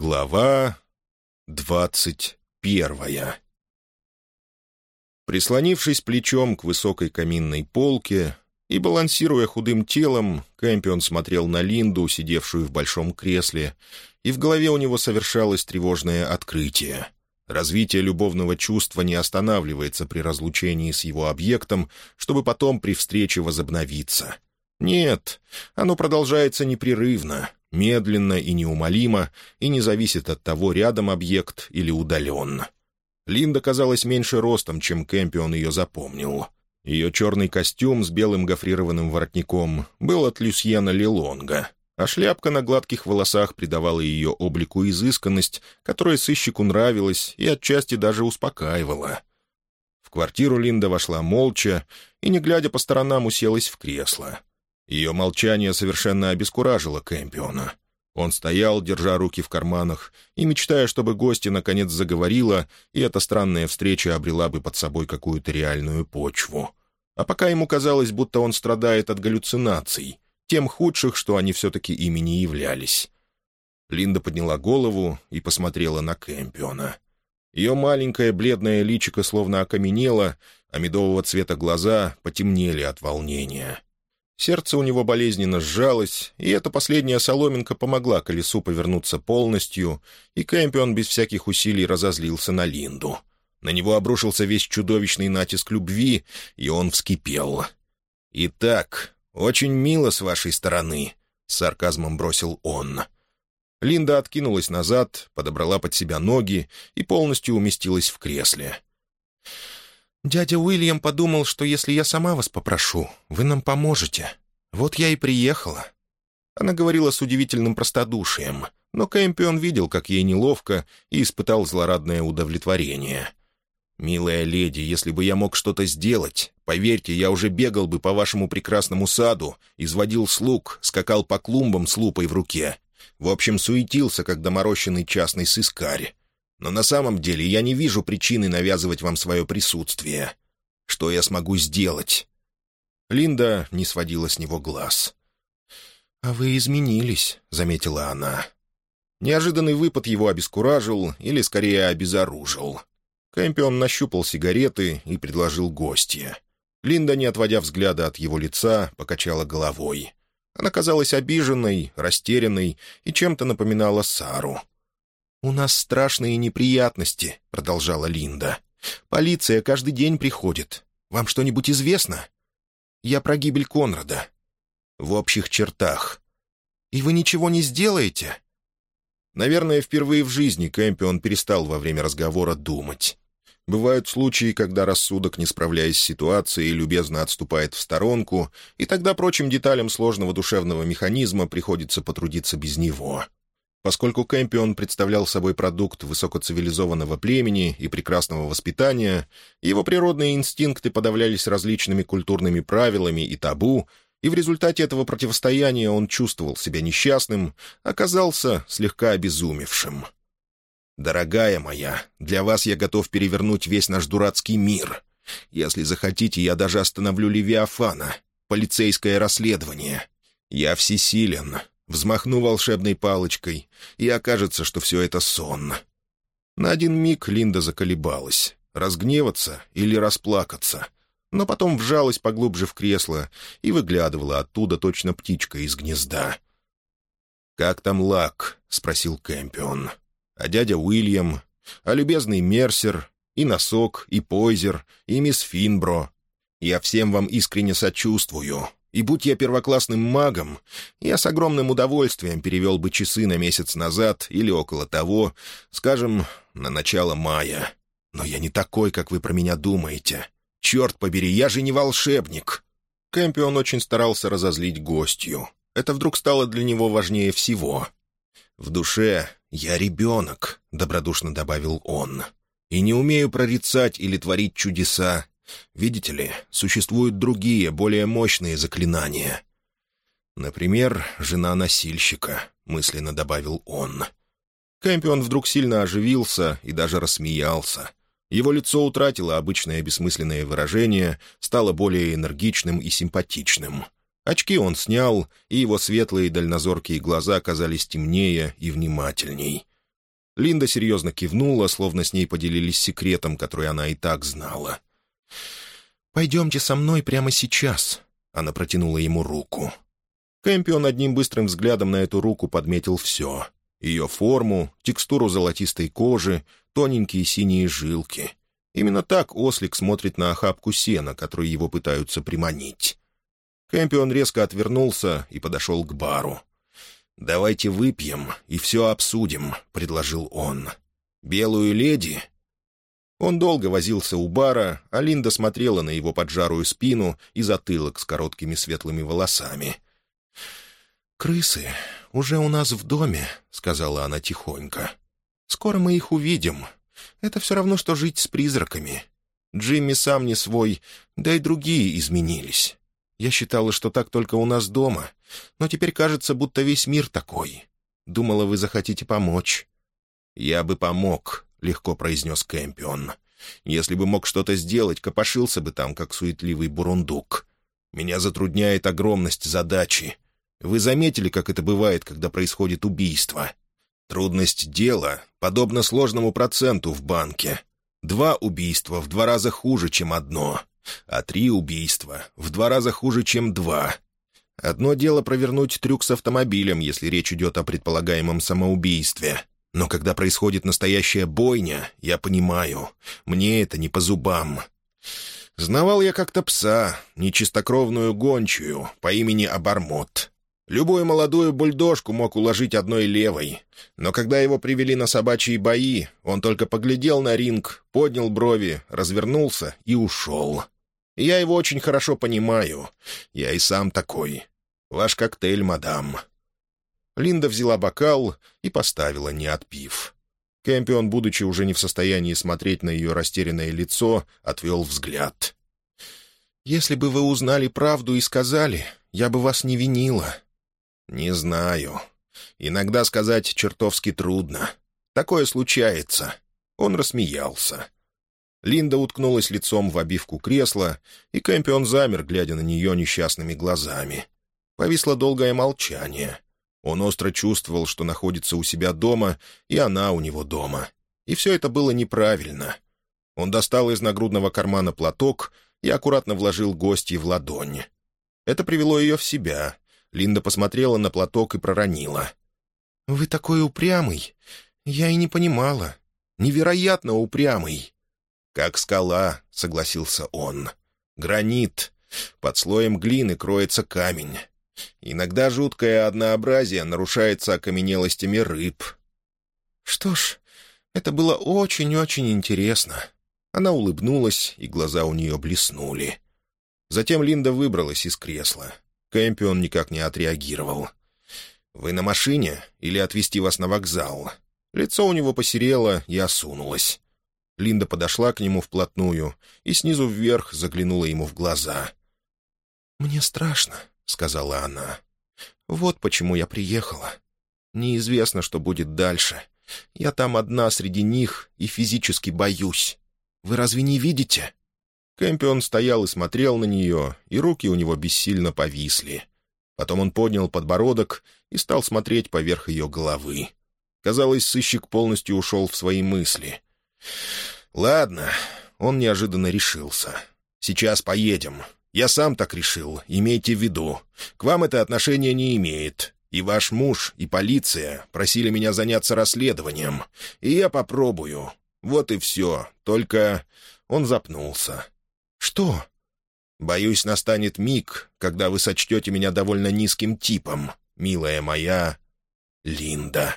Глава двадцать первая Прислонившись плечом к высокой каминной полке и балансируя худым телом, Кэмпион смотрел на Линду, сидевшую в большом кресле, и в голове у него совершалось тревожное открытие. Развитие любовного чувства не останавливается при разлучении с его объектом, чтобы потом при встрече возобновиться. Нет, оно продолжается непрерывно, медленно и неумолимо, и не зависит от того, рядом объект или удален. Линда казалась меньше ростом, чем Кэмпион ее запомнил. Ее черный костюм с белым гофрированным воротником был от Люсьена Лилонга, а шляпка на гладких волосах придавала ее облику изысканность, которая сыщику нравилась и отчасти даже успокаивала. В квартиру Линда вошла молча и, не глядя по сторонам, уселась в кресло. Ее молчание совершенно обескуражило Кэмпиона. Он стоял, держа руки в карманах, и мечтая, чтобы гостья наконец заговорила, и эта странная встреча обрела бы под собой какую-то реальную почву. А пока ему казалось, будто он страдает от галлюцинаций, тем худших, что они все-таки ими не являлись. Линда подняла голову и посмотрела на Кэмпиона. Ее маленькое бледное личико словно окаменело, а медового цвета глаза потемнели от волнения. Сердце у него болезненно сжалось, и эта последняя соломинка помогла колесу повернуться полностью, и Кэмпион без всяких усилий разозлился на Линду. На него обрушился весь чудовищный натиск любви, и он вскипел. «Итак, очень мило с вашей стороны», — с сарказмом бросил он. Линда откинулась назад, подобрала под себя ноги и полностью уместилась в кресле. «Дядя Уильям подумал, что если я сама вас попрошу, вы нам поможете. Вот я и приехала». Она говорила с удивительным простодушием, но Кэмпион видел, как ей неловко, и испытал злорадное удовлетворение. «Милая леди, если бы я мог что-то сделать, поверьте, я уже бегал бы по вашему прекрасному саду, изводил слуг, скакал по клумбам с лупой в руке. В общем, суетился, как доморощенный частный сыскарь. Но на самом деле я не вижу причины навязывать вам свое присутствие. Что я смогу сделать?» Линда не сводила с него глаз. «А вы изменились», — заметила она. Неожиданный выпад его обескуражил или, скорее, обезоружил. Кэмпион нащупал сигареты и предложил гостье. Линда, не отводя взгляда от его лица, покачала головой. Она казалась обиженной, растерянной и чем-то напоминала Сару. «У нас страшные неприятности», — продолжала Линда. «Полиция каждый день приходит. Вам что-нибудь известно?» «Я про гибель Конрада». «В общих чертах». «И вы ничего не сделаете?» Наверное, впервые в жизни Кэмпион перестал во время разговора думать. Бывают случаи, когда рассудок, не справляясь с ситуацией, любезно отступает в сторонку, и тогда прочим деталям сложного душевного механизма приходится потрудиться без него. Поскольку Кэмпион представлял собой продукт высокоцивилизованного племени и прекрасного воспитания, его природные инстинкты подавлялись различными культурными правилами и табу, и в результате этого противостояния он чувствовал себя несчастным, оказался слегка обезумевшим. «Дорогая моя, для вас я готов перевернуть весь наш дурацкий мир. Если захотите, я даже остановлю Левиафана. Полицейское расследование. Я всесилен, Взмахну волшебной палочкой, и окажется, что все это сон. На один миг Линда заколебалась. Разгневаться или расплакаться. Но потом вжалась поглубже в кресло и выглядывала оттуда точно птичка из гнезда. «Как там Лак?» — спросил Кэмпион. «А дядя Уильям? А любезный Мерсер? И Носок, и Пойзер, и мисс Финбро? Я всем вам искренне сочувствую. И будь я первоклассным магом, я с огромным удовольствием перевел бы часы на месяц назад или около того, скажем, на начало мая. Но я не такой, как вы про меня думаете. Черт побери, я же не волшебник!» Кэмпион очень старался разозлить гостью. Это вдруг стало для него важнее всего. «В душе я ребенок», — добродушно добавил он. «И не умею прорицать или творить чудеса, Видите ли, существуют другие, более мощные заклинания. Например, жена носильщика, мысленно добавил он. Кэмпион вдруг сильно оживился и даже рассмеялся. Его лицо утратило обычное бессмысленное выражение, стало более энергичным и симпатичным. Очки он снял, и его светлые дальнозоркие глаза казались темнее и внимательней. Линда серьезно кивнула, словно с ней поделились секретом, который она и так знала. «Пойдемте со мной прямо сейчас», — она протянула ему руку. Кэмпион одним быстрым взглядом на эту руку подметил все. Ее форму, текстуру золотистой кожи, тоненькие синие жилки. Именно так ослик смотрит на охапку сена, которую его пытаются приманить. Кэмпион резко отвернулся и подошел к бару. «Давайте выпьем и все обсудим», — предложил он. «Белую леди?» Он долго возился у бара, а Линда смотрела на его поджарую спину и затылок с короткими светлыми волосами. «Крысы уже у нас в доме», — сказала она тихонько. «Скоро мы их увидим. Это все равно, что жить с призраками. Джимми сам не свой, да и другие изменились. Я считала, что так только у нас дома, но теперь кажется, будто весь мир такой. Думала, вы захотите помочь». «Я бы помог», — легко произнес Кэмпион. «Если бы мог что-то сделать, копошился бы там, как суетливый бурундук. Меня затрудняет огромность задачи. Вы заметили, как это бывает, когда происходит убийство? Трудность дела подобна сложному проценту в банке. Два убийства в два раза хуже, чем одно, а три убийства в два раза хуже, чем два. Одно дело провернуть трюк с автомобилем, если речь идет о предполагаемом самоубийстве. Но когда происходит настоящая бойня, я понимаю, мне это не по зубам. Знавал я как-то пса, нечистокровную гончую, по имени Абармот. Любую молодую бульдожку мог уложить одной левой. Но когда его привели на собачьи бои, он только поглядел на ринг, поднял брови, развернулся и ушел. я его очень хорошо понимаю. Я и сам такой. Ваш коктейль, мадам». Линда взяла бокал и поставила, не отпив. Кэмпион, будучи уже не в состоянии смотреть на ее растерянное лицо, отвел взгляд. «Если бы вы узнали правду и сказали, я бы вас не винила», «Не знаю. Иногда сказать чертовски трудно. Такое случается». Он рассмеялся. Линда уткнулась лицом в обивку кресла, и Кэмпион замер, глядя на нее несчастными глазами. Повисло долгое молчание. Он остро чувствовал, что находится у себя дома, и она у него дома. И все это было неправильно. Он достал из нагрудного кармана платок и аккуратно вложил гостье в ладонь. Это привело ее в себя, Линда посмотрела на платок и проронила. «Вы такой упрямый. Я и не понимала. Невероятно упрямый». «Как скала», — согласился он. «Гранит. Под слоем глины кроется камень. Иногда жуткое однообразие нарушается окаменелостями рыб». «Что ж, это было очень-очень интересно». Она улыбнулась, и глаза у нее блеснули. Затем Линда выбралась из кресла. Кэмпион никак не отреагировал. «Вы на машине или отвезти вас на вокзал?» Лицо у него посерело и осунулось. Линда подошла к нему вплотную и снизу вверх заглянула ему в глаза. «Мне страшно», — сказала она. «Вот почему я приехала. Неизвестно, что будет дальше. Я там одна среди них и физически боюсь. Вы разве не видите?» Кэмпион стоял и смотрел на нее, и руки у него бессильно повисли. Потом он поднял подбородок и стал смотреть поверх ее головы. Казалось, сыщик полностью ушел в свои мысли. «Ладно», — он неожиданно решился. «Сейчас поедем. Я сам так решил, имейте в виду. К вам это отношение не имеет. И ваш муж, и полиция просили меня заняться расследованием. И я попробую. Вот и все. Только...» Он запнулся. «Что?» «Боюсь, настанет миг, когда вы сочтете меня довольно низким типом, милая моя Линда».